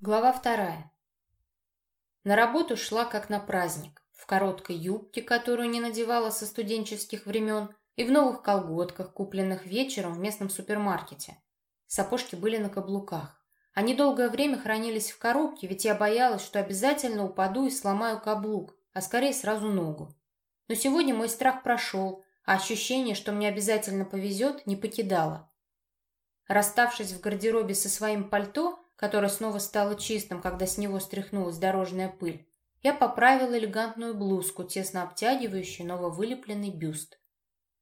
Глава вторая. На работу шла как на праздник. В короткой юбке, которую не надевала со студенческих времен, и в новых колготках, купленных вечером в местном супермаркете. Сапожки были на каблуках. Они долгое время хранились в коробке, ведь я боялась, что обязательно упаду и сломаю каблук, а скорее сразу ногу. Но сегодня мой страх прошел, а ощущение, что мне обязательно повезет, не покидало. Расставшись в гардеробе со своим пальто, которое снова стало чистым, когда с него стряхнулась дорожная пыль, я поправила элегантную блузку, тесно обтягивающую нововылепленный бюст.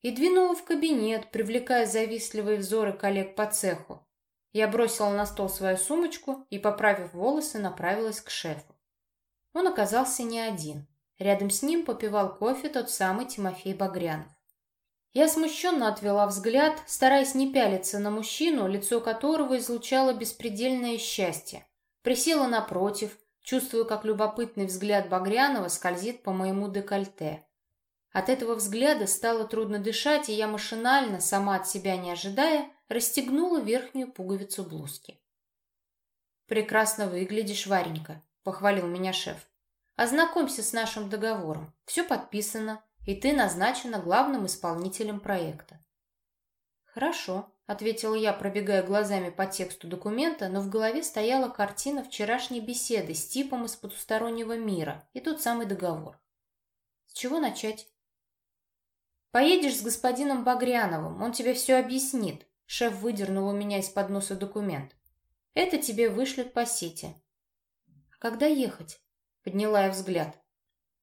И двинула в кабинет, привлекая завистливые взоры коллег по цеху. Я бросила на стол свою сумочку и, поправив волосы, направилась к шефу. Он оказался не один. Рядом с ним попивал кофе тот самый Тимофей Багрянов. Я смущенно отвела взгляд, стараясь не пялиться на мужчину, лицо которого излучало беспредельное счастье. Присела напротив, чувствуя, как любопытный взгляд Багрянова скользит по моему декольте. От этого взгляда стало трудно дышать, и я машинально, сама от себя не ожидая, расстегнула верхнюю пуговицу блузки. «Прекрасно выглядишь, Варенька», — похвалил меня шеф. «Ознакомься с нашим договором. Все подписано, и ты назначена главным исполнителем проекта. Хорошо, ответила я, пробегая глазами по тексту документа, но в голове стояла картина вчерашней беседы с типом из потустороннего мира и тот самый договор. С чего начать? Поедешь с господином Багряновым, он тебе все объяснит. Шеф выдернул у меня из-под носа документ. Это тебе вышлют по сети. А когда ехать? Подняла я взгляд.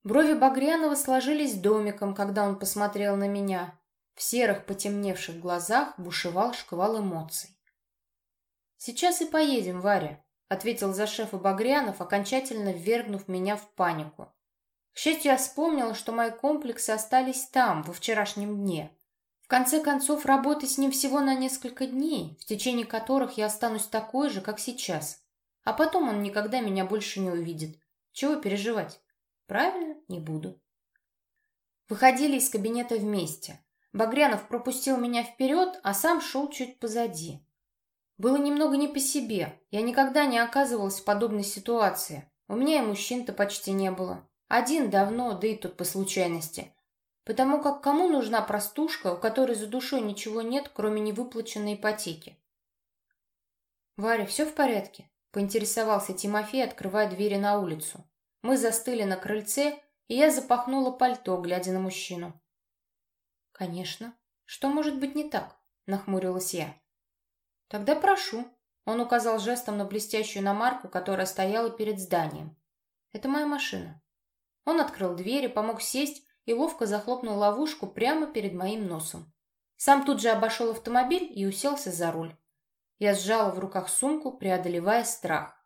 Брови Багрянова сложились домиком, когда он посмотрел на меня. В серых потемневших глазах бушевал шквал эмоций. «Сейчас и поедем, Варя», — ответил за шефа Багрянов, окончательно ввергнув меня в панику. К счастью, я вспомнила, что мои комплексы остались там, во вчерашнем дне. В конце концов, работать с ним всего на несколько дней, в течение которых я останусь такой же, как сейчас. А потом он никогда меня больше не увидит. Чего переживать? Правильно, не буду. Выходили из кабинета вместе. Багрянов пропустил меня вперед, а сам шел чуть позади. Было немного не по себе. Я никогда не оказывалась в подобной ситуации. У меня и мужчин-то почти не было. Один давно, да и тут по случайности. Потому как кому нужна простушка, у которой за душой ничего нет, кроме невыплаченной ипотеки? «Варя, все в порядке?» — поинтересовался Тимофей, открывая двери на улицу. Мы застыли на крыльце, и я запахнула пальто, глядя на мужчину. «Конечно. Что может быть не так?» — нахмурилась я. «Тогда прошу». Он указал жестом на блестящую иномарку, которая стояла перед зданием. «Это моя машина». Он открыл дверь и помог сесть и ловко захлопнул ловушку прямо перед моим носом. Сам тут же обошел автомобиль и уселся за руль. Я сжала в руках сумку, преодолевая страх.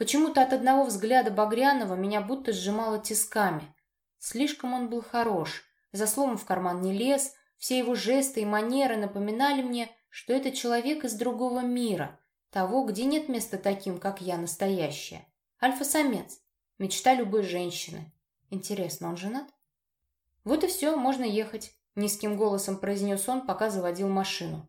Почему-то от одного взгляда Багрянова меня будто сжимало тисками. Слишком он был хорош, за словом в карман не лез, все его жесты и манеры напоминали мне, что это человек из другого мира, того, где нет места таким, как я, настоящая. Альфа-самец, мечта любой женщины. Интересно, он женат? Вот и все, можно ехать, низким голосом произнес он, пока заводил машину.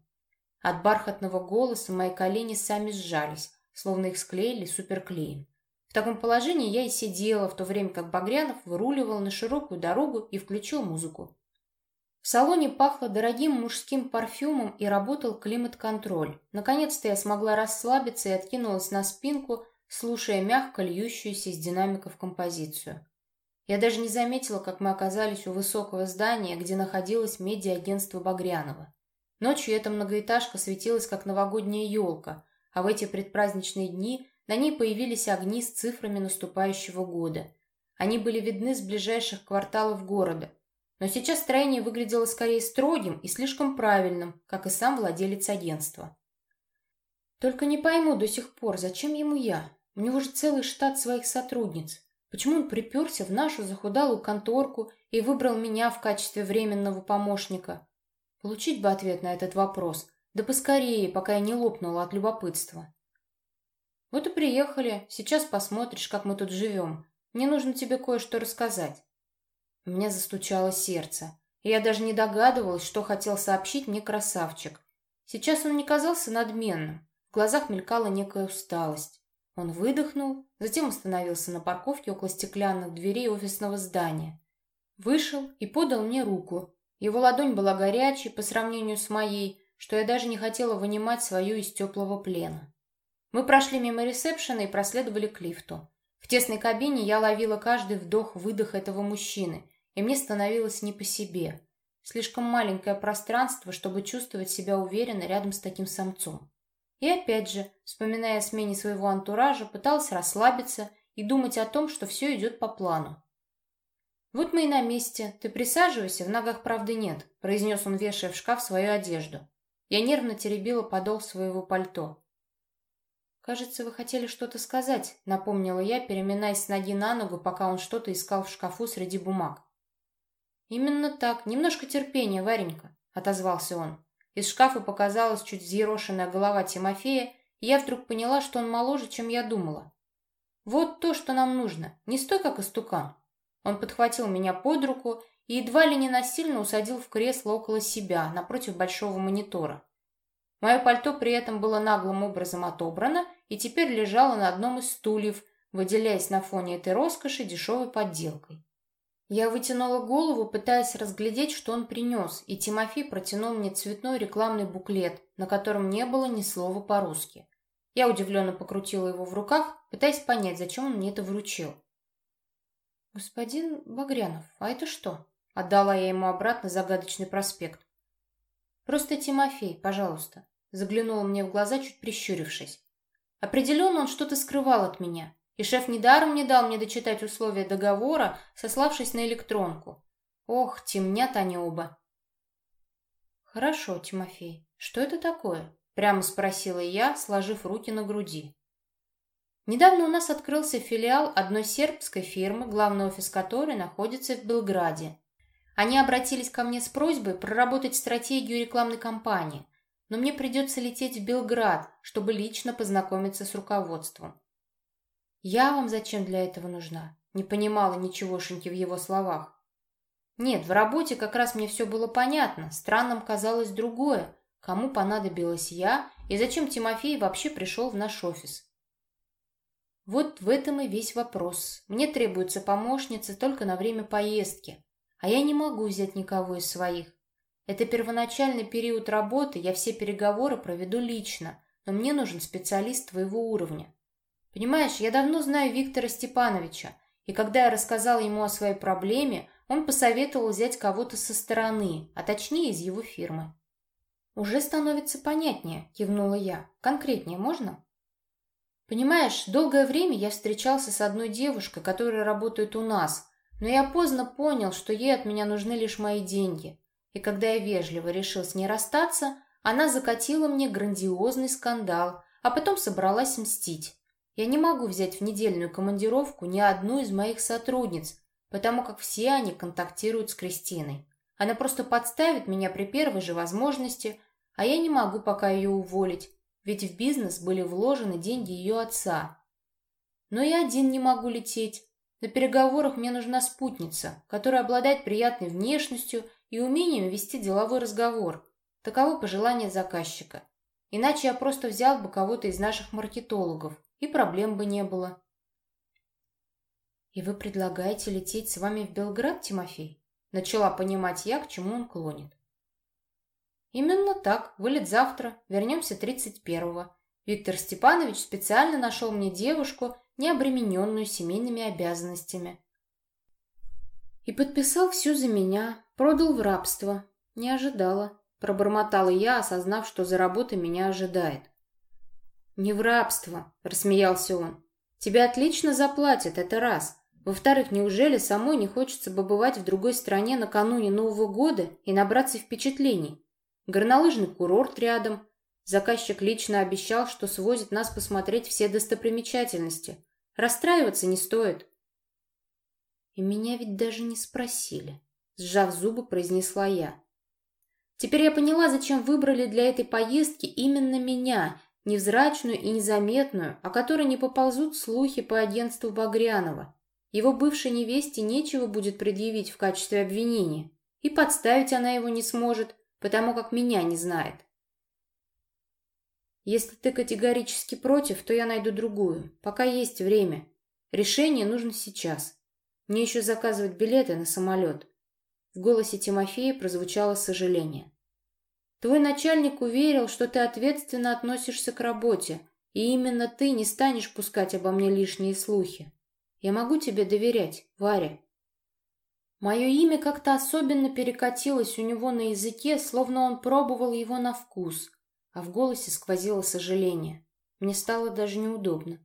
От бархатного голоса мои колени сами сжались, словно их склеили суперклеем. В таком положении я и сидела, в то время как Багрянов выруливал на широкую дорогу и включил музыку. В салоне пахло дорогим мужским парфюмом и работал климат-контроль. Наконец-то я смогла расслабиться и откинулась на спинку, слушая мягко льющуюся из динамиков композицию. Я даже не заметила, как мы оказались у высокого здания, где находилось медиа-агентство Багрянова. Ночью эта многоэтажка светилась, как новогодняя елка, а в эти предпраздничные дни на ней появились огни с цифрами наступающего года. Они были видны с ближайших кварталов города. Но сейчас строение выглядело скорее строгим и слишком правильным, как и сам владелец агентства. Только не пойму до сих пор, зачем ему я? У него же целый штат своих сотрудниц. Почему он приперся в нашу захудалую конторку и выбрал меня в качестве временного помощника? Получить бы ответ на этот вопрос, да поскорее, пока я не лопнула от любопытства. Вот и приехали. Сейчас посмотришь, как мы тут живем. Мне нужно тебе кое-что рассказать. У меня застучало сердце, и я даже не догадывалась, что хотел сообщить мне красавчик. Сейчас он не казался надменным. В глазах мелькала некая усталость. Он выдохнул, затем остановился на парковке около стеклянных дверей офисного здания. Вышел и подал мне руку. Его ладонь была горячей по сравнению с моей, что я даже не хотела вынимать свою из теплого плена. Мы прошли мимо ресепшена и проследовали к лифту. В тесной кабине я ловила каждый вдох-выдох этого мужчины, и мне становилось не по себе. Слишком маленькое пространство, чтобы чувствовать себя уверенно рядом с таким самцом. И опять же, вспоминая о смене своего антуража, пыталась расслабиться и думать о том, что все идет по плану. «Вот мы и на месте. Ты присаживайся, в ногах правды нет», — произнес он, вешая в шкаф свою одежду. Я нервно теребила подол своего пальто. «Кажется, вы хотели что-то сказать», — напомнила я, переминаясь с ноги на ногу, пока он что-то искал в шкафу среди бумаг. «Именно так. Немножко терпения, Варенька», — отозвался он. Из шкафа показалась чуть взъерошенная голова Тимофея, и я вдруг поняла, что он моложе, чем я думала. «Вот то, что нам нужно. Не стой, как истукан». Он подхватил меня под руку и едва ли не насильно усадил в кресло около себя, напротив большого монитора. Мое пальто при этом было наглым образом отобрано и теперь лежало на одном из стульев, выделяясь на фоне этой роскоши дешевой подделкой. Я вытянула голову, пытаясь разглядеть, что он принес, и Тимофей протянул мне цветной рекламный буклет, на котором не было ни слова по-русски. Я удивленно покрутила его в руках, пытаясь понять, зачем он мне это вручил. «Господин Багрянов, а это что?» Отдала я ему обратно загадочный проспект. «Просто Тимофей, пожалуйста», — заглянула мне в глаза, чуть прищурившись. Определенно он что-то скрывал от меня. И шеф недаром не дал мне дочитать условия договора, сославшись на электронку. Ох, темнят они оба. Хорошо, Тимофей, что это такое? Прямо спросила я, сложив руки на груди. Недавно у нас открылся филиал одной сербской фирмы, главный офис которой находится в Белграде. Они обратились ко мне с просьбой проработать стратегию рекламной кампании, но мне придется лететь в Белград, чтобы лично познакомиться с руководством. «Я вам зачем для этого нужна?» Не понимала ничегошеньки в его словах. Нет, в работе как раз мне все было понятно. Странным казалось другое. Кому понадобилась я и зачем Тимофей вообще пришел в наш офис? Вот в этом и весь вопрос. Мне требуется помощница только на время поездки, а я не могу взять никого из своих. Это первоначальный период работы, я все переговоры проведу лично, но мне нужен специалист твоего уровня. Понимаешь, я давно знаю Виктора Степановича, и когда я рассказал ему о своей проблеме, он посоветовал взять кого-то со стороны, а точнее из его фирмы. «Уже становится понятнее», — кивнула я. «Конкретнее можно?» «Понимаешь, долгое время я встречался с одной девушкой, которая работает у нас, но я поздно понял, что ей от меня нужны лишь мои деньги. И когда я вежливо решил с ней расстаться, она закатила мне грандиозный скандал, а потом собралась мстить. Я не могу взять в недельную командировку ни одну из моих сотрудниц, потому как все они контактируют с Кристиной. Она просто подставит меня при первой же возможности, а я не могу пока ее уволить, ведь в бизнес были вложены деньги ее отца. Но я один не могу лететь. На переговорах мне нужна спутница, которая обладает приятной внешностью и умением вести деловой разговор. Таково пожелание заказчика. Иначе я просто взял бы кого-то из наших маркетологов, и проблем бы не было. «И вы предлагаете лететь с вами в Белград, Тимофей?» Начала понимать я, к чему он клонит. «Именно так. Вылет завтра. Вернемся 31-го. Виктор Степанович специально нашел мне девушку, не обремененную семейными обязанностями. И подписал все за меня, продал в рабство. Не ожидала. Пробормотала я, осознав, что за работа меня ожидает. «Не в рабство», — рассмеялся он. «Тебя отлично заплатят, это раз. Во-вторых, неужели самой не хочется побывать в другой стране накануне Нового года и набраться впечатлений? Горнолыжный курорт рядом. Заказчик лично обещал, что свозит нас посмотреть все достопримечательности. Расстраиваться не стоит». «И меня ведь даже не спросили», — сжав зубы, произнесла я. Теперь я поняла, зачем выбрали для этой поездки именно меня, невзрачную и незаметную, о которой не поползут слухи по агентству Багрянова. Его бывшей невесте нечего будет предъявить в качестве обвинения, и подставить она его не сможет, потому как меня не знает. Если ты категорически против, то я найду другую. Пока есть время. Решение нужно сейчас. Мне еще заказывать билеты на самолет. В голосе Тимофея прозвучало сожаление. Твой начальник уверил, что ты ответственно относишься к работе, и именно ты не станешь пускать обо мне лишние слухи. Я могу тебе доверять, Варя. Мое имя как-то особенно перекатилось у него на языке, словно он пробовал его на вкус, а в голосе сквозило сожаление. Мне стало даже неудобно.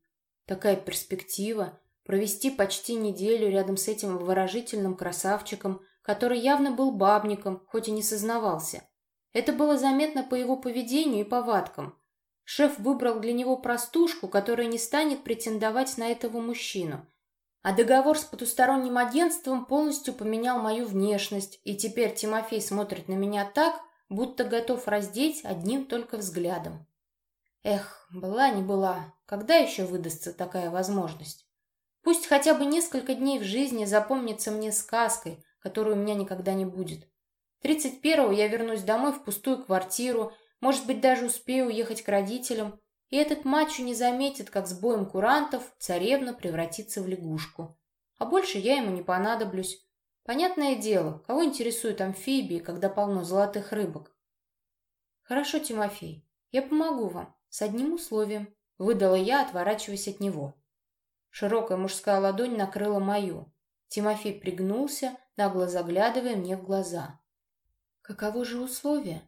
Такая перспектива провести почти неделю рядом с этим выражительным красавчиком, который явно был бабником, хоть и не сознавался. Это было заметно по его поведению и повадкам. Шеф выбрал для него простушку, которая не станет претендовать на этого мужчину. А договор с потусторонним агентством полностью поменял мою внешность, и теперь Тимофей смотрит на меня так, будто готов раздеть одним только взглядом. Эх, была не была, когда еще выдастся такая возможность? Пусть хотя бы несколько дней в жизни запомнится мне сказкой, которой у меня никогда не будет. Тридцать первого я вернусь домой в пустую квартиру, может быть, даже успею уехать к родителям, и этот мачо не заметит, как с боем курантов царевна превратится в лягушку. А больше я ему не понадоблюсь. Понятное дело, кого интересуют амфибии, когда полно золотых рыбок? Хорошо, Тимофей, я помогу вам, с одним условием, выдала я, отворачиваясь от него. Широкая мужская ладонь накрыла мою. Тимофей пригнулся, нагло заглядывая мне в глаза. Каково же условие?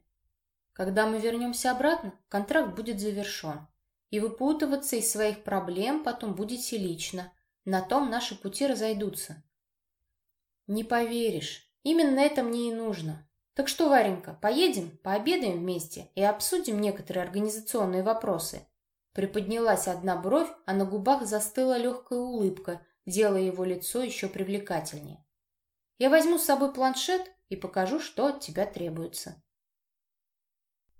Когда мы вернемся обратно, контракт будет завершен. И выпутываться из своих проблем потом будете лично. На том наши пути разойдутся. Не поверишь, именно это мне и нужно. Так что, Варенька, поедем, пообедаем вместе и обсудим некоторые организационные вопросы. Приподнялась одна бровь, а на губах застыла легкая улыбка, делая его лицо еще привлекательнее. «Я возьму с собой планшет и покажу, что от тебя требуется».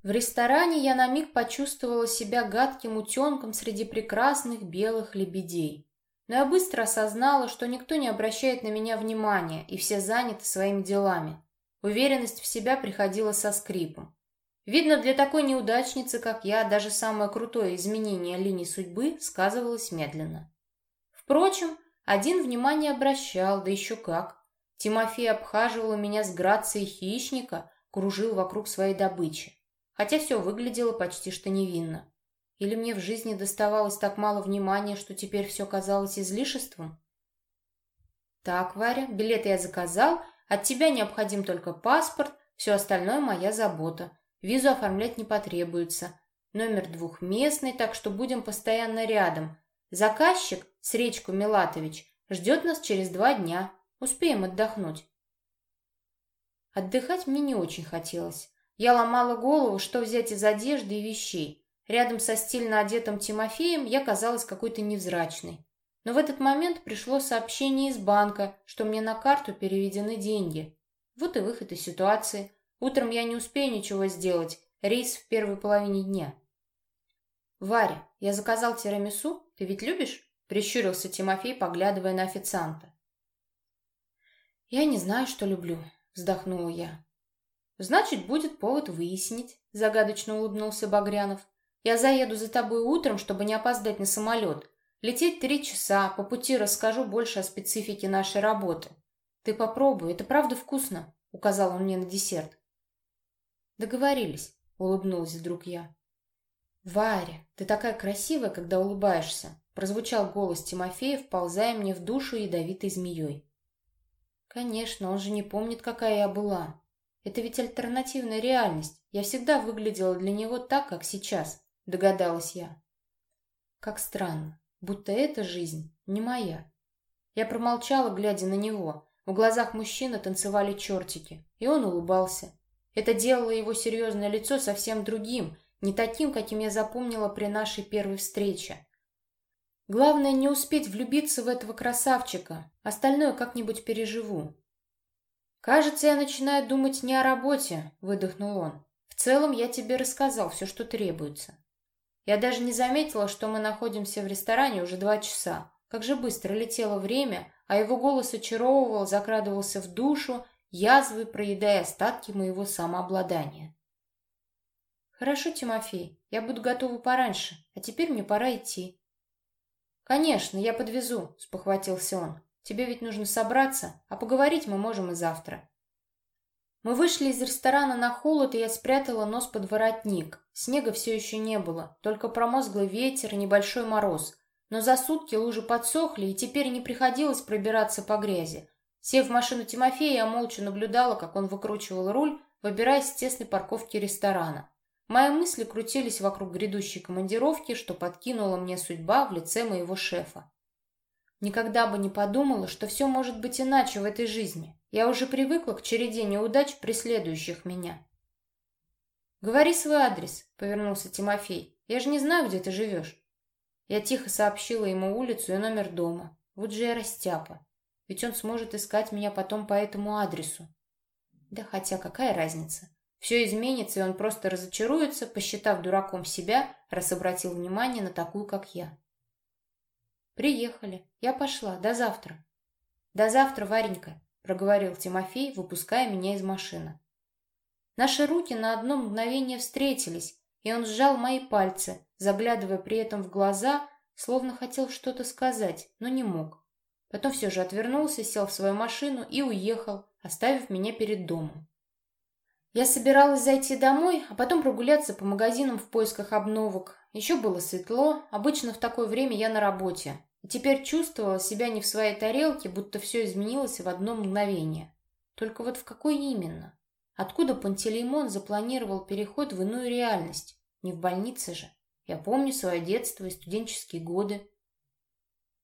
В ресторане я на миг почувствовала себя гадким утенком среди прекрасных белых лебедей. Но я быстро осознала, что никто не обращает на меня внимания, и все заняты своими делами. Уверенность в себя приходила со скрипом. Видно, для такой неудачницы, как я, даже самое крутое изменение линий судьбы сказывалось медленно. Впрочем, один внимание обращал, да еще как. Тимофей обхаживал меня с грацией хищника, кружил вокруг своей добычи. Хотя все выглядело почти что невинно. Или мне в жизни доставалось так мало внимания, что теперь все казалось излишеством? Так, Варя, билеты я заказал, от тебя необходим только паспорт, все остальное моя забота. Визу оформлять не потребуется. Номер двухместный, так что будем постоянно рядом. Заказчик, Сречку Милатович, ждет нас через два дня. Успеем отдохнуть. Отдыхать мне не очень хотелось. Я ломала голову, что взять из одежды и вещей. Рядом со стильно одетым Тимофеем я казалась какой-то невзрачной. Но в этот момент пришло сообщение из банка, что мне на карту переведены деньги. Вот и выход из ситуации. Утром я не успею ничего сделать. Рейс в первой половине дня. «Варя, я заказал тирамису. Ты ведь любишь?» Прищурился Тимофей, поглядывая на официанта. «Я не знаю, что люблю», — вздохнула я. «Значит, будет повод выяснить», — загадочно улыбнулся Багрянов. «Я заеду за тобой утром, чтобы не опоздать на самолет. Лететь три часа, по пути расскажу больше о специфике нашей работы. Ты попробуй, это правда вкусно», — указал он мне на десерт. «Договорились», — улыбнулась вдруг я. «Варя, ты такая красивая, когда улыбаешься», — прозвучал голос Тимофея, вползая мне в душу ядовитой змеей. «Конечно, он же не помнит, какая я была. Это ведь альтернативная реальность. Я всегда выглядела для него так, как сейчас», — догадалась я. Как странно, будто эта жизнь не моя. Я промолчала, глядя на него. В глазах мужчины танцевали чертики, и он улыбался. Это делало его серьезное лицо совсем другим, не таким, каким я запомнила при нашей первой встрече. Главное не успеть влюбиться в этого красавчика, остальное как-нибудь переживу. «Кажется, я начинаю думать не о работе», — выдохнул он. «В целом я тебе рассказал все, что требуется». Я даже не заметила, что мы находимся в ресторане уже два часа. Как же быстро летело время, а его голос очаровывал, закрадывался в душу, язвы проедая остатки моего самообладания. «Хорошо, Тимофей, я буду готова пораньше, а теперь мне пора идти». «Конечно, я подвезу», — спохватился он. «Тебе ведь нужно собраться, а поговорить мы можем и завтра». Мы вышли из ресторана на холод, и я спрятала нос под воротник. Снега все еще не было, только промозглый ветер и небольшой мороз. Но за сутки лужи подсохли, и теперь не приходилось пробираться по грязи. Сев в машину Тимофея, я молча наблюдала, как он выкручивал руль, выбираясь из тесной парковки ресторана. Мои мысли крутились вокруг грядущей командировки, что подкинула мне судьба в лице моего шефа. Никогда бы не подумала, что все может быть иначе в этой жизни. Я уже привыкла к череде неудач, преследующих меня. «Говори свой адрес», — повернулся Тимофей. «Я же не знаю, где ты живешь». Я тихо сообщила ему улицу и номер дома. Вот же я растяпа. Ведь он сможет искать меня потом по этому адресу. Да хотя какая разница? Все изменится, и он просто разочаруется, посчитав дураком себя, раз обратил внимание на такую, как я. «Приехали. Я пошла. До завтра». «До завтра, Варенька», — проговорил Тимофей, выпуская меня из машины. Наши руки на одно мгновение встретились, и он сжал мои пальцы, заглядывая при этом в глаза, словно хотел что-то сказать, но не мог. Потом все же отвернулся, сел в свою машину и уехал, оставив меня перед домом. Я собиралась зайти домой, а потом прогуляться по магазинам в поисках обновок. Еще было светло, обычно в такое время я на работе. Теперь чувствовала себя не в своей тарелке, будто все изменилось в одно мгновение. Только вот в какой именно? Откуда Пантелеймон запланировал переход в иную реальность? Не в больнице же. Я помню свое детство и студенческие годы.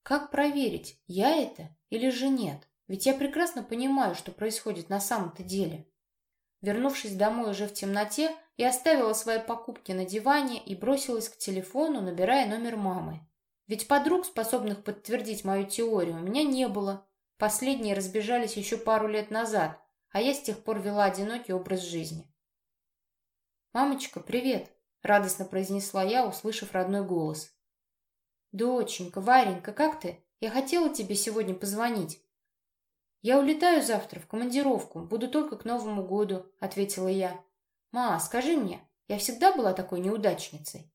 Как проверить, я это или же нет? Ведь я прекрасно понимаю, что происходит на самом-то деле. Вернувшись домой уже в темноте, я оставила свои покупки на диване и бросилась к телефону, набирая номер мамы. Ведь подруг, способных подтвердить мою теорию, у меня не было. Последние разбежались еще пару лет назад, а я с тех пор вела одинокий образ жизни. «Мамочка, привет!» — радостно произнесла я, услышав родной голос. «Доченька, Варенька, как ты? Я хотела тебе сегодня позвонить». «Я улетаю завтра в командировку, буду только к Новому году», — ответила я. «Ма, скажи мне, я всегда была такой неудачницей?»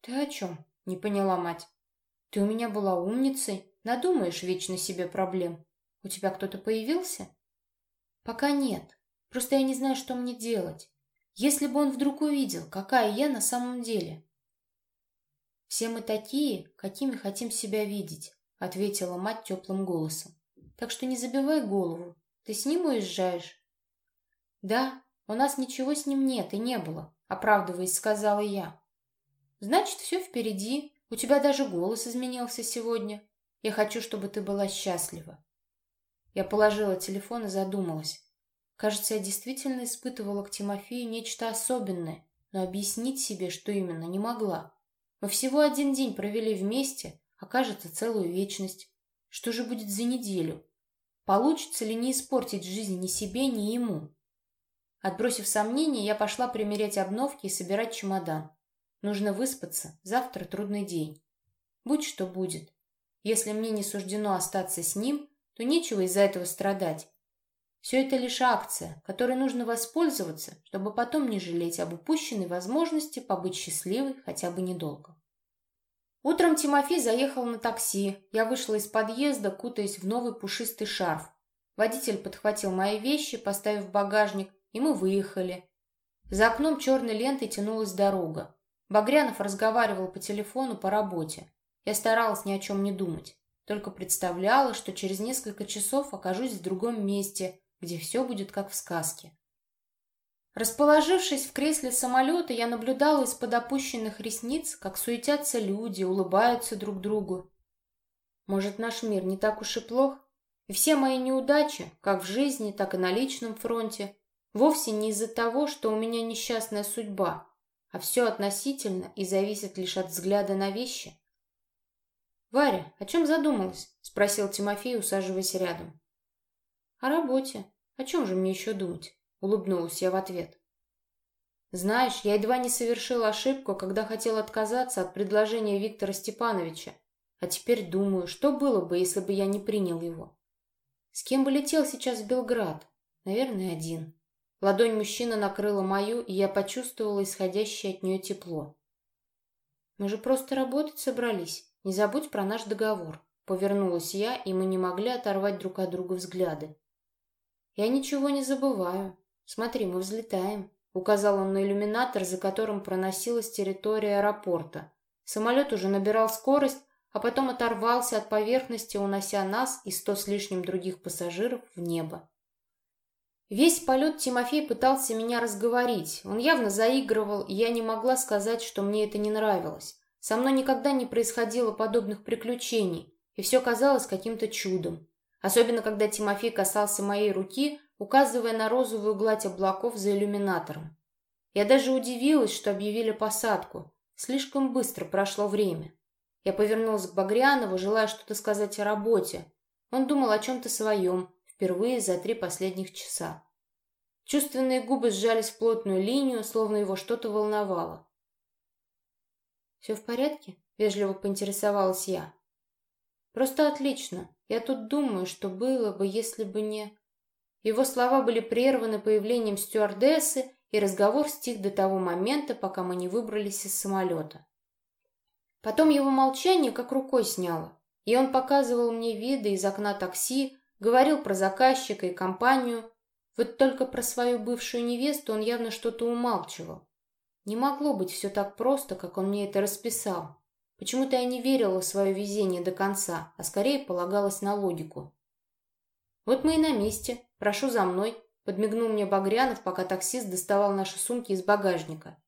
«Ты о чем?» Не поняла мать. Ты у меня была умницей, надумаешь вечно себе проблем. У тебя кто-то появился? Пока нет. Просто я не знаю, что мне делать. Если бы он вдруг увидел, какая я на самом деле. Все мы такие, какими хотим себя видеть, ответила мать теплым голосом. Так что не забивай голову. Ты с ним уезжаешь? Да, у нас ничего с ним нет и не было, оправдываясь, сказала я. Значит, все впереди. У тебя даже голос изменился сегодня. Я хочу, чтобы ты была счастлива. Я положила телефон и задумалась. Кажется, я действительно испытывала к Тимофею нечто особенное, но объяснить себе, что именно, не могла. Мы всего один день провели вместе, а кажется, целую вечность. Что же будет за неделю? Получится ли не испортить жизнь ни себе, ни ему? Отбросив сомнения, я пошла примерять обновки и собирать чемодан. Нужно выспаться, завтра трудный день. Будь что будет. Если мне не суждено остаться с ним, то нечего из-за этого страдать. Все это лишь акция, которой нужно воспользоваться, чтобы потом не жалеть об упущенной возможности побыть счастливой хотя бы недолго. Утром Тимофей заехал на такси. Я вышла из подъезда, кутаясь в новый пушистый шарф. Водитель подхватил мои вещи, поставив в багажник, и мы выехали. За окном черной лентой тянулась дорога. Багрянов разговаривал по телефону по работе. Я старалась ни о чем не думать, только представляла, что через несколько часов окажусь в другом месте, где все будет как в сказке. Расположившись в кресле самолета, я наблюдала из-под опущенных ресниц, как суетятся люди, улыбаются друг другу. Может, наш мир не так уж и плох? И все мои неудачи, как в жизни, так и на личном фронте, вовсе не из-за того, что у меня несчастная судьба, а все относительно и зависит лишь от взгляда на вещи. «Варя, о чем задумалась?» — спросил Тимофей, усаживаясь рядом. «О работе. О чем же мне еще думать?» — улыбнулась я в ответ. «Знаешь, я едва не совершила ошибку, когда хотел отказаться от предложения Виктора Степановича, а теперь думаю, что было бы, если бы я не принял его. С кем бы летел сейчас в Белград? Наверное, один. Ладонь мужчины накрыла мою, и я почувствовала исходящее от нее тепло. «Мы же просто работать собрались. Не забудь про наш договор». Повернулась я, и мы не могли оторвать друг от друга взгляды. «Я ничего не забываю. Смотри, мы взлетаем», — указал он на иллюминатор, за которым проносилась территория аэропорта. Самолет уже набирал скорость, а потом оторвался от поверхности, унося нас и сто с лишним других пассажиров в небо. Весь полет Тимофей пытался меня разговорить. Он явно заигрывал, и я не могла сказать, что мне это не нравилось. Со мной никогда не происходило подобных приключений, и все казалось каким-то чудом. Особенно, когда Тимофей касался моей руки, указывая на розовую гладь облаков за иллюминатором. Я даже удивилась, что объявили посадку. Слишком быстро прошло время. Я повернулась к Багрянову, желая что-то сказать о работе. Он думал о чем-то своем, впервые за три последних часа. Чувственные губы сжались в плотную линию, словно его что-то волновало. «Все в порядке?» — вежливо поинтересовалась я. «Просто отлично. Я тут думаю, что было бы, если бы не...» Его слова были прерваны появлением стюардессы, и разговор стих до того момента, пока мы не выбрались из самолета. Потом его молчание как рукой сняло, и он показывал мне виды из окна такси, говорил про заказчика и компанию, вот только про свою бывшую невесту он явно что-то умалчивал. Не могло быть все так просто, как он мне это расписал. Почему-то я не верила в свое везение до конца, а скорее полагалась на логику. «Вот мы и на месте. Прошу за мной», — подмигнул мне Багрянов, пока таксист доставал наши сумки из багажника.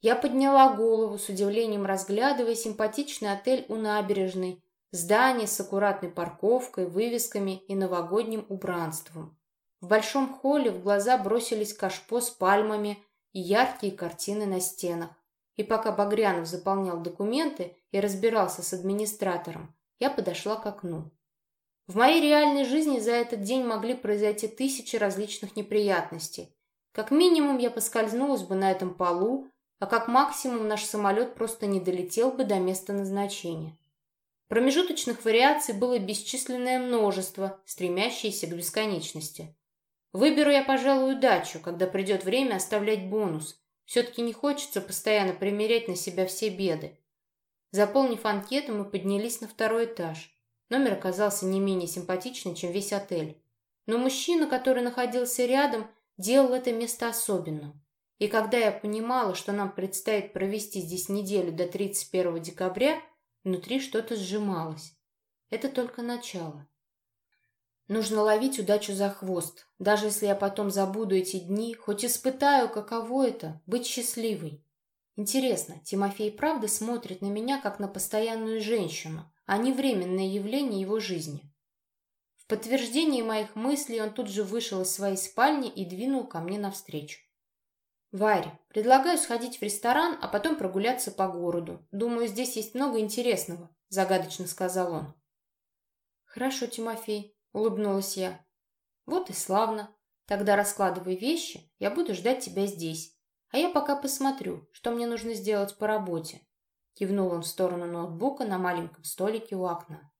Я подняла голову, с удивлением разглядывая симпатичный отель у набережной, здание с аккуратной парковкой, вывесками и новогодним убранством. В большом холле в глаза бросились кашпо с пальмами и яркие картины на стенах. И пока Багрянов заполнял документы и разбирался с администратором, я подошла к окну. В моей реальной жизни за этот день могли произойти тысячи различных неприятностей. Как минимум я поскользнулась бы на этом полу, а как максимум наш самолет просто не долетел бы до места назначения. Промежуточных вариаций было бесчисленное множество, стремящиеся к бесконечности. Выберу я, пожалуй, удачу, когда придет время оставлять бонус. Все-таки не хочется постоянно примерять на себя все беды. Заполнив анкету, мы поднялись на второй этаж. Номер оказался не менее симпатичный, чем весь отель. Но мужчина, который находился рядом, делал это место особенным. И когда я понимала, что нам предстоит провести здесь неделю до 31 декабря, внутри что-то сжималось. Это только начало. Нужно ловить удачу за хвост, даже если я потом забуду эти дни, хоть испытаю, каково это — быть счастливой. Интересно, Тимофей правда смотрит на меня, как на постоянную женщину, а не временное явление его жизни? В подтверждение моих мыслей он тут же вышел из своей спальни и двинул ко мне навстречу. «Варь, предлагаю сходить в ресторан, а потом прогуляться по городу. Думаю, здесь есть много интересного», — загадочно сказал он. «Хорошо, Тимофей», — улыбнулась я. «Вот и славно. Тогда раскладывай вещи, я буду ждать тебя здесь. А я пока посмотрю, что мне нужно сделать по работе». Кивнул он в сторону ноутбука на маленьком столике у окна.